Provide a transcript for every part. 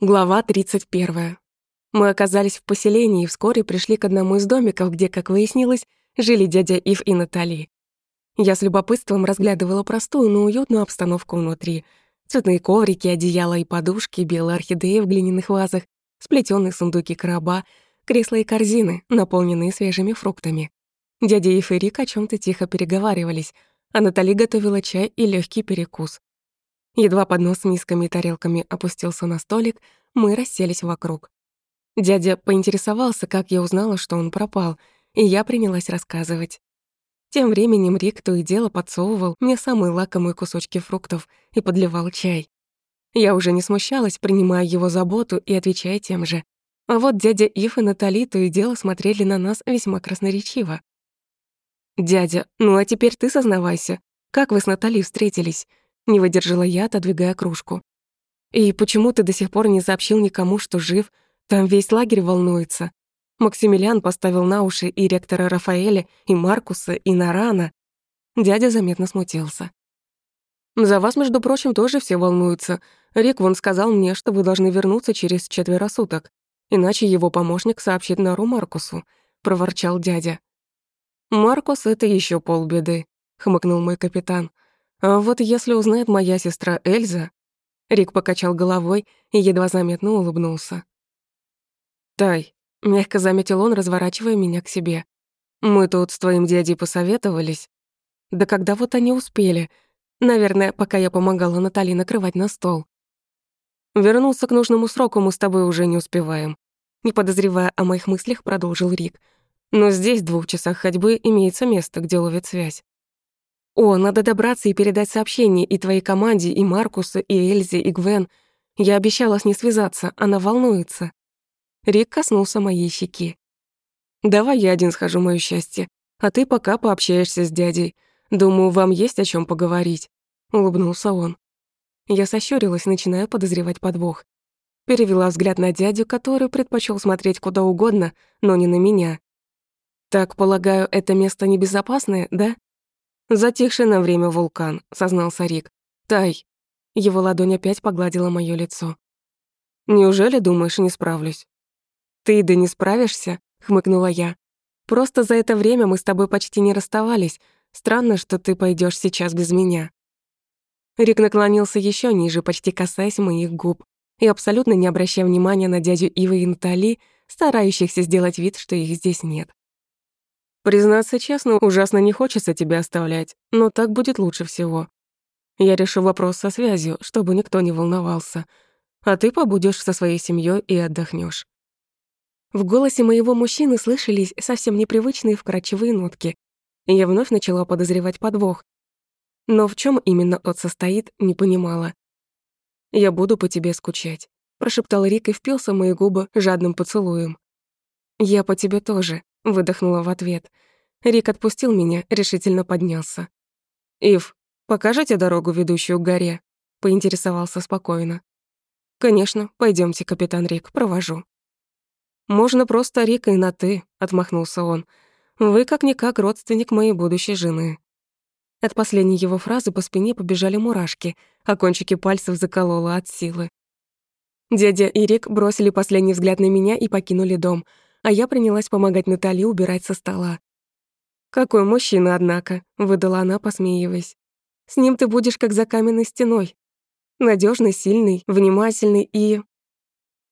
Глава 31. Мы оказались в поселении и вскоре пришли к одному из домиков, где, как выяснилось, жили дядя Ив и Натали. Я с любопытством разглядывала простую, но уютную обстановку внутри. Цветные коврики, одеяла и подушки, белые орхидеи в глиняных вазах, сплетенные сундуки короба, кресла и корзины, наполненные свежими фруктами. Дядя Ив и Рик о чем то тихо переговаривались, а Натали готовила чай и легкий перекус. Едва поднос с мисками и тарелками опустился на столик, мы расселись вокруг. Дядя поинтересовался, как я узнала, что он пропал, и я принялась рассказывать. Тем временем Рик то и дело подсовывал мне самые лакомые кусочки фруктов и подливал чай. Я уже не смущалась, принимая его заботу и отвечая тем же. А вот дядя Ив и Натали то и дело смотрели на нас весьма красноречиво. «Дядя, ну а теперь ты сознавайся, как вы с Натали встретились? Не выдержала я, отодвигая кружку. «И почему ты до сих пор не сообщил никому, что жив? Там весь лагерь волнуется. Максимилиан поставил на уши и ректора Рафаэля, и Маркуса, и Нарана». Дядя заметно смутился. «За вас, между прочим, тоже все волнуются. Рик вон сказал мне, что вы должны вернуться через четверо суток, иначе его помощник сообщит Нару Маркусу», — проворчал дядя. «Маркус — это еще полбеды», — хмыкнул мой капитан. А вот если узнает моя сестра Эльза... Рик покачал головой и едва заметно улыбнулся. «Тай», — мягко заметил он, разворачивая меня к себе. «Мы тут с твоим дядей посоветовались. Да когда вот они успели? Наверное, пока я помогала Натали накрывать на стол. Вернуться к нужному сроку мы с тобой уже не успеваем». Не подозревая о моих мыслях, продолжил Рик. «Но здесь, в двух часах ходьбы, имеется место, где ловит связь. «О, надо добраться и передать сообщение и твоей команде, и Маркусу, и Эльзе, и Гвен. Я обещала с ней связаться, она волнуется». Рик коснулся моей щеки. «Давай я один схожу, моё счастье, а ты пока пообщаешься с дядей. Думаю, вам есть о чем поговорить», — улыбнулся он. Я сощурилась, начиная подозревать подвох. Перевела взгляд на дядю, который предпочел смотреть куда угодно, но не на меня. «Так, полагаю, это место небезопасное, да?» «Затихший на время вулкан», — сознался Рик. «Тай». Его ладонь опять погладила моё лицо. «Неужели думаешь, не справлюсь?» «Ты да не справишься?» — хмыкнула я. «Просто за это время мы с тобой почти не расставались. Странно, что ты пойдёшь сейчас без меня». Рик наклонился ещё ниже, почти касаясь моих губ, и абсолютно не обращая внимания на дядю Ивы и Натали, старающихся сделать вид, что их здесь нет. Признаться честно, ужасно не хочется тебя оставлять, но так будет лучше всего. Я решу вопрос со связью, чтобы никто не волновался, а ты побудешь со своей семьей и отдохнешь. В голосе моего мужчины слышались совсем непривычные вкрадчивые нотки, я вновь начала подозревать подвох. Но в чем именно тот состоит, не понимала. «Я буду по тебе скучать», — прошептал Рик и впился в мои губы жадным поцелуем. «Я по тебе тоже», выдохнула в ответ. Рик отпустил меня, решительно поднялся. «Ив, покажете дорогу, ведущую к горе?» — поинтересовался спокойно. «Конечно, пойдемте, капитан Рик, провожу». «Можно просто Рика и на «ты», — отмахнулся он. «Вы как-никак родственник моей будущей жены». От последней его фразы по спине побежали мурашки, а кончики пальцев закололо от силы. Дядя и Рик бросили последний взгляд на меня и покинули дом — а я принялась помогать Натали убирать со стола. «Какой мужчина, однако», — выдала она, посмеиваясь. «С ним ты будешь как за каменной стеной. Надежный, сильный, внимательный и...»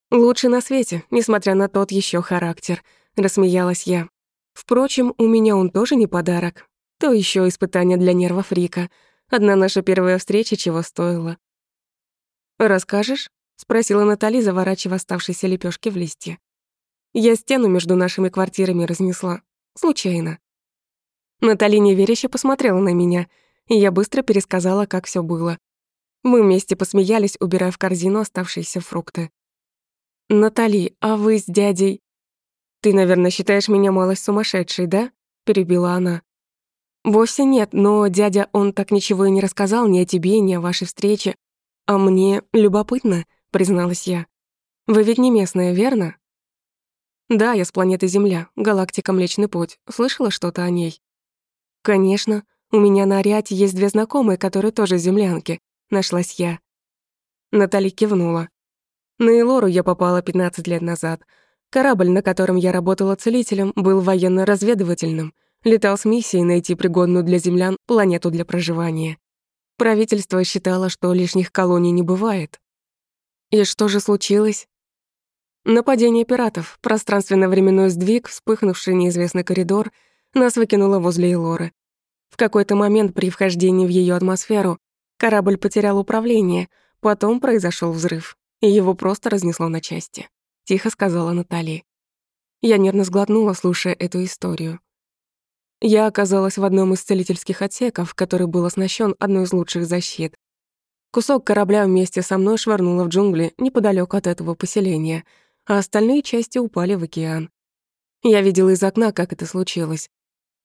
«Лучший на свете, несмотря на тот еще характер», — рассмеялась я. «Впрочем, у меня он тоже не подарок. То еще испытание для нервов Рика. Одна наша первая встреча чего стоила». «Расскажешь?» — спросила Натали, заворачивая оставшиеся лепешки в листья. Я стену между нашими квартирами разнесла. Случайно. Натали неверяще посмотрела на меня, и я быстро пересказала, как все было. Мы вместе посмеялись, убирая в корзину оставшиеся фрукты. «Натали, а вы с дядей...» «Ты, наверное, считаешь меня малость сумасшедшей, да?» — перебила она. «Вовсе нет, но дядя, он так ничего и не рассказал ни о тебе, ни о вашей встрече. А мне любопытно», — призналась я. «Вы ведь не местная, верно?» Да, я с планеты Земля, галактика Млечный Путь. Слышала что-то о ней? Конечно. У меня на Ариате есть две знакомые, которые тоже землянки. Нашлась я. Натали кивнула. На Элору я попала 15 лет назад. Корабль, на котором я работала целителем, был военно-разведывательным. Летал с миссией найти пригодную для землян планету для проживания. Правительство считало, что лишних колоний не бывает. И что же случилось? Нападение пиратов, пространственно-временной сдвиг, вспыхнувший неизвестный коридор, нас выкинуло возле Элоры. В какой-то момент при вхождении в ее атмосферу корабль потерял управление, потом произошел взрыв, и его просто разнесло на части. Тихо сказала Натали. Я нервно сглотнула, слушая эту историю. Я оказалась в одном из целительских отсеков, который был оснащен одной из лучших защит. Кусок корабля вместе со мной швырнуло в джунгли неподалеку от этого поселения, а остальные части упали в океан. Я видела из окна, как это случилось.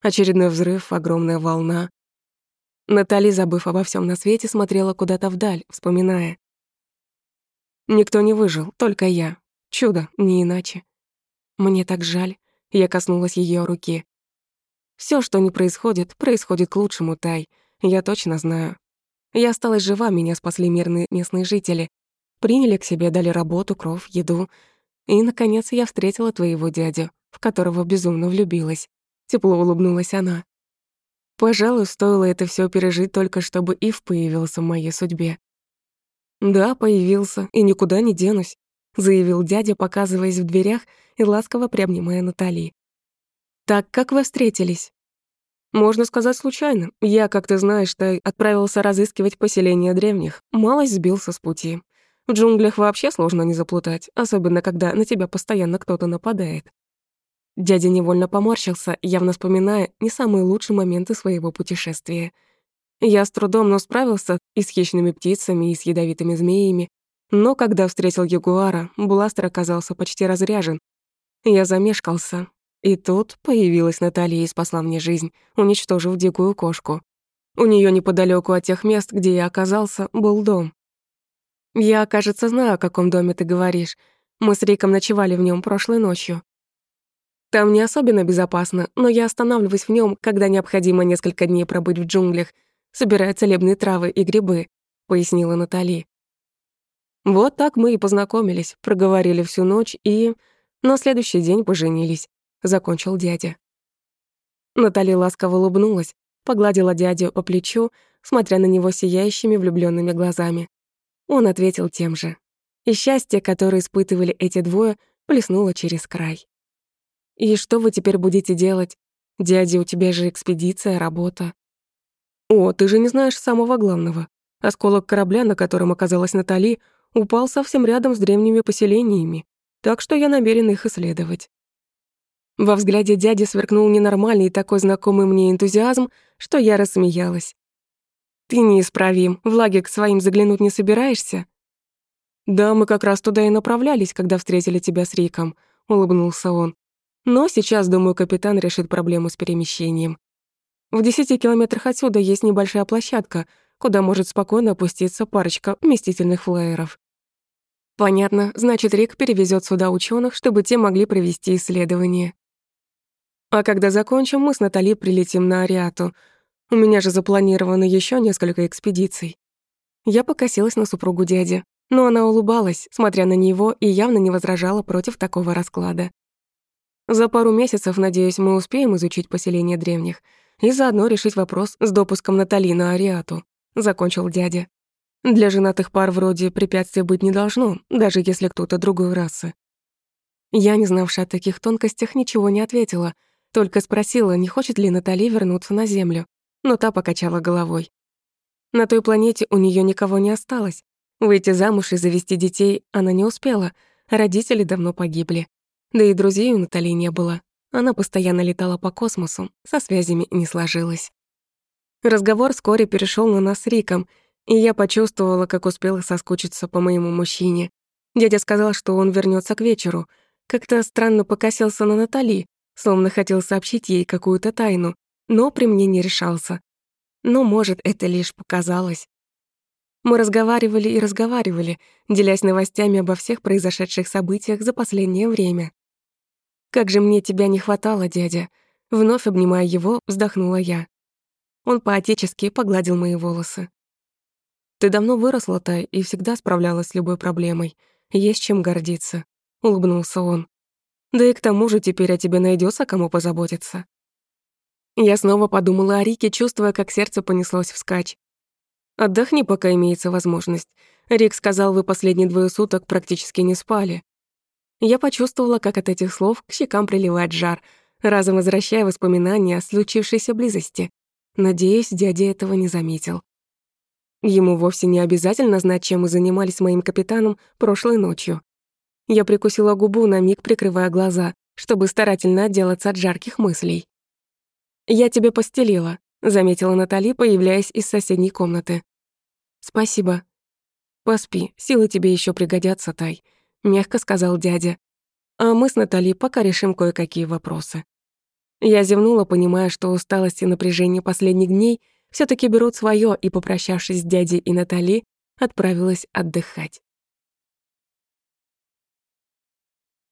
Очередной взрыв, огромная волна. Натали, забыв обо всем на свете, смотрела куда-то вдаль, вспоминая. Никто не выжил, только я. Чудо, не иначе. Мне так жаль. Я коснулась ее руки. Все, что не происходит, происходит к лучшему, Тай. Я точно знаю. Я осталась жива, меня спасли мирные местные жители. Приняли к себе, дали работу, кров, еду. И, наконец, я встретила твоего дядю, в которого безумно влюбилась. Тепло улыбнулась она. Пожалуй, стоило это все пережить только чтобы Ив появился в моей судьбе. Да, появился, и никуда не денусь, заявил дядя, показываясь в дверях и ласково приобнимая Натали. Так как вы встретились? Можно сказать случайно. Я, как ты знаешь, Тай, отправился разыскивать поселение древних. Малость сбился с пути. В джунглях вообще сложно не заплутать, особенно когда на тебя постоянно кто-то нападает. Дядя невольно поморщился, явно вспоминая не самые лучшие моменты своего путешествия. Я с трудом, но справился и с хищными птицами, и с ядовитыми змеями. Но когда встретил ягуара, бластер оказался почти разряжен. Я замешкался, и тут появилась Наталья и спасла мне жизнь, уничтожив дикую кошку. У нее неподалеку от тех мест, где я оказался, был дом. Я, кажется, знаю, о каком доме ты говоришь. Мы с Риком ночевали в нем прошлой ночью. Там не особенно безопасно, но я останавливаюсь в нем, когда необходимо несколько дней пробыть в джунглях, собирая целебные травы и грибы», — пояснила Натали. Вот так мы и познакомились, проговорили всю ночь и... На следующий день поженились закончил дядя. Натали ласково улыбнулась, погладила дядю по плечу, смотря на него сияющими влюбленными глазами. Он ответил тем же. И счастье, которое испытывали эти двое, плеснуло через край. «И что вы теперь будете делать? Дядя, у тебя же экспедиция, работа». «О, ты же не знаешь самого главного. Осколок корабля, на котором оказалась Натали, упал совсем рядом с древними поселениями, так что я намерен их исследовать. Во взгляде дяди сверкнул ненормальный такой знакомый мне энтузиазм, что я рассмеялась. «Ты неисправим, в лагерь к своим заглянуть не собираешься?» «Да, мы как раз туда и направлялись, когда встретили тебя с Риком», — улыбнулся он. «Но сейчас, думаю, капитан решит проблему с перемещением. В десяти километрах отсюда есть небольшая площадка, куда может спокойно опуститься парочка вместительных флайеров. Понятно, значит, Рик перевезет сюда ученых, чтобы те могли провести исследование. А когда закончим, мы с Натали прилетим на Ариату. У меня же запланировано еще несколько экспедиций. Я покосилась на супругу дяди, но она улыбалась, смотря на него, и явно не возражала против такого расклада. За пару месяцев, надеюсь, мы успеем изучить поселение древних и заодно решить вопрос с допуском Натали на Ариату, закончил дядя. Для женатых пар вроде препятствий быть не должно, даже если кто-то другой расы. Я, не знавшая о таких тонкостях, ничего не ответила — только спросила, не хочет ли Натали вернуться на Землю, но та покачала головой. На той планете у нее никого не осталось. Выйти замуж и завести детей она не успела, родители давно погибли. Да и друзей у Натали не было. Она постоянно летала по космосу, со связями не сложилось. Разговор вскоре перешел на нас с Риком, и я почувствовала, как успела соскучиться по моему мужчине. Дядя сказал, что он вернется к вечеру. Как-то странно покосился на Натали, словно хотел сообщить ей какую-то тайну, но при мне не решался. Но, может, это лишь показалось. Мы разговаривали и разговаривали, делясь новостями обо всех произошедших событиях за последнее время. «Как же мне тебя не хватало, дядя!» Вновь обнимая его, вздохнула я. Он по-отечески погладил мои волосы. «Ты давно выросла, Тай, и всегда справлялась с любой проблемой. есть чем гордиться», — улыбнулся он. «Да и к тому же теперь о тебе найдется кому позаботиться». Я снова подумала о Рике, чувствуя, как сердце понеслось вскачь. «Отдохни, пока имеется возможность. Рик сказал, вы последние двое суток практически не спали». Я почувствовала, как от этих слов к щекам приливает жар, разом возвращая воспоминания о случившейся близости. Надеюсь, дядя этого не заметил. Ему вовсе не обязательно знать, чем мы занимались с моим капитаном прошлой ночью. Я прикусила губу, на миг прикрывая глаза, чтобы старательно отделаться от жарких мыслей. «Я тебе постелила», — заметила Натали, появляясь из соседней комнаты. «Спасибо». «Поспи, силы тебе еще пригодятся, Тай», — мягко сказал дядя. «А мы с Натали пока решим кое-какие вопросы». Я зевнула, понимая, что усталость и напряжение последних дней все таки берут свое, и, попрощавшись с дядей и Натали, отправилась отдыхать.